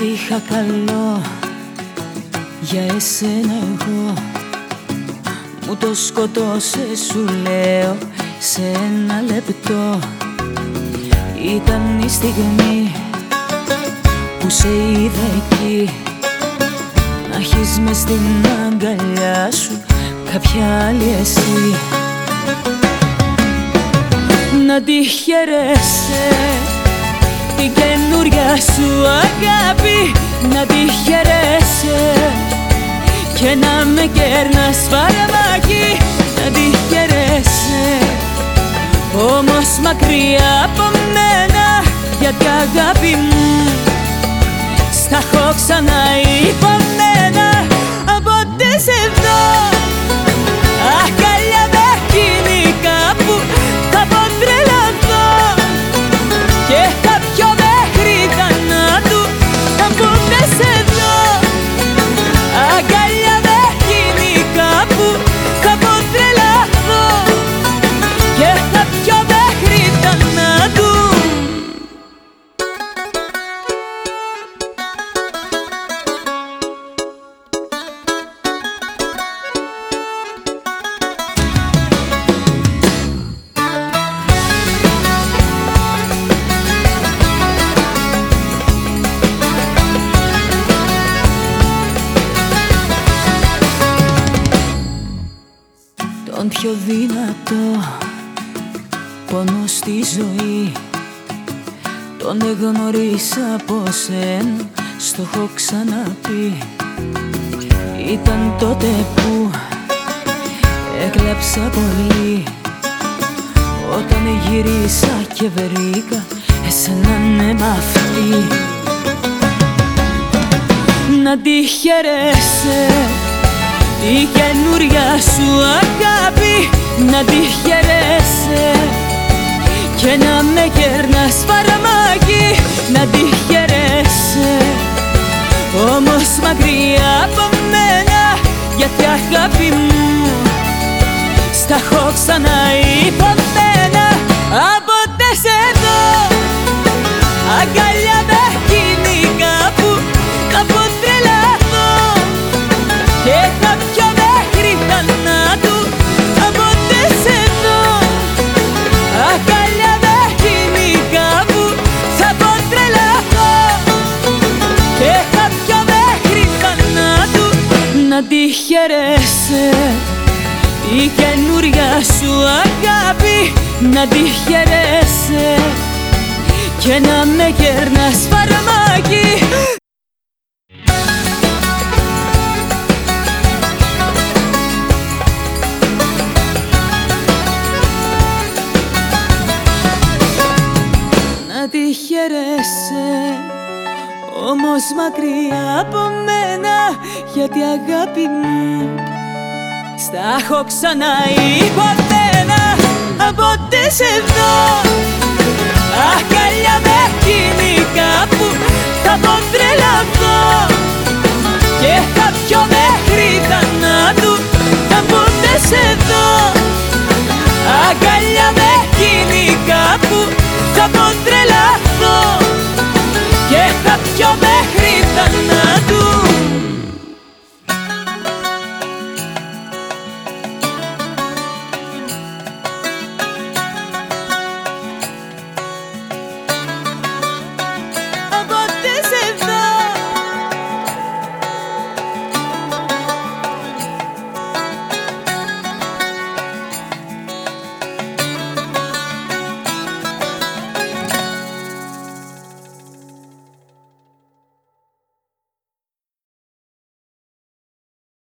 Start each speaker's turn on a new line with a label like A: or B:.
A: Ό,τι είχα καλό για εσένα εγώ. Μου το σκοτώσε σου λέω σε ένα λεπτό. Ήταν η στιγμή που σε είδα εκεί. Να έχεις μες στην αγκαλιά σου κάποια άλλη εσύ. Να τη χαιρέσαι την καινούρια σου αγάπη Να τη χαιρέσαι και να με κέρνας φαρμάκι Να τη χαιρέσαι όμως μακριά από μένα γιατί αγάπη μου. Στα έχω ξαναυπομένα από Τον πιο δυνατό πόνο στη ζωή. Τον εγνωρίσα από σένα, στο έχω ξαναπεί. Ήταν τότε που έκλαψα πολύ. Όταν γυρίσα και βρήκα εσένα ναι μ' αυτή. Να τη χαιρέσαι η καινούρια σου αγάπη να τη χαιρέσαι και να με κέρνας φαρμάκι να τη χαιρέσαι. Όμως μακριά από μένα γιατί αγάπη μου στα έχω ξαναυπομένα να τη χαιρέσαι η καινούρια σου αγάπη να τη χαιρέσαι και να με κέρνας φαρμάκι όμως μακριά από μένα γιατί αγάπη μου στα έχω ξαναυπομένα από σε εδώ Αγκαλιά με εκείνη κάπου θα πω τρελαθώ. Και θα πιω μέχρι θανάτου θα πούμε σε εδώ. Αγκαλιά με εκείνη κάπου θα πω τρελαθώ